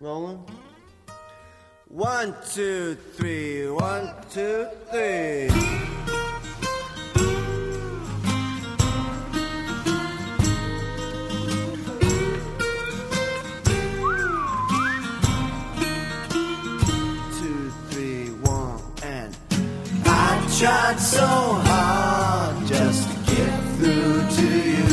Rolling. One, two, three. One, two, three. Two, three, one, and I tried so hard just to get through to you.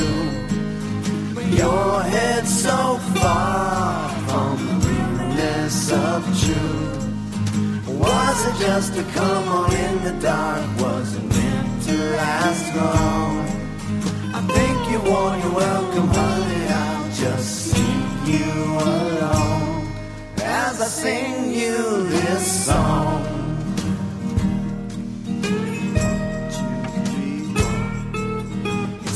Just a come on in the dark? wasn't meant to last long? I think you want your welcome, honey. I'll just sing you along as I sing you this song.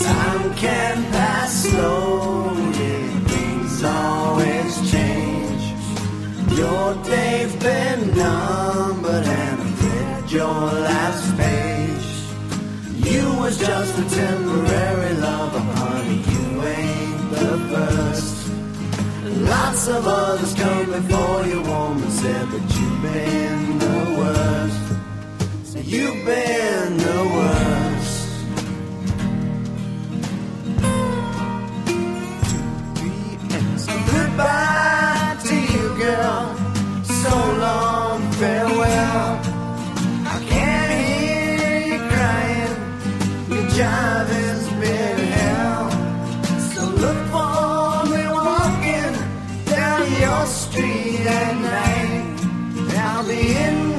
Time can pass slowly, things always change. Your day's your last page. You was just a temporary lover, honey. You ain't the first. Lots of others come before you, woman, said that you've been the worst. So you've been the worst. Goodbye to you, girl. So long, farewell. Has been hell. So look for me walking down your street at night. I'll be in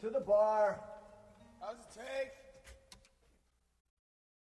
To the bar. How's it take?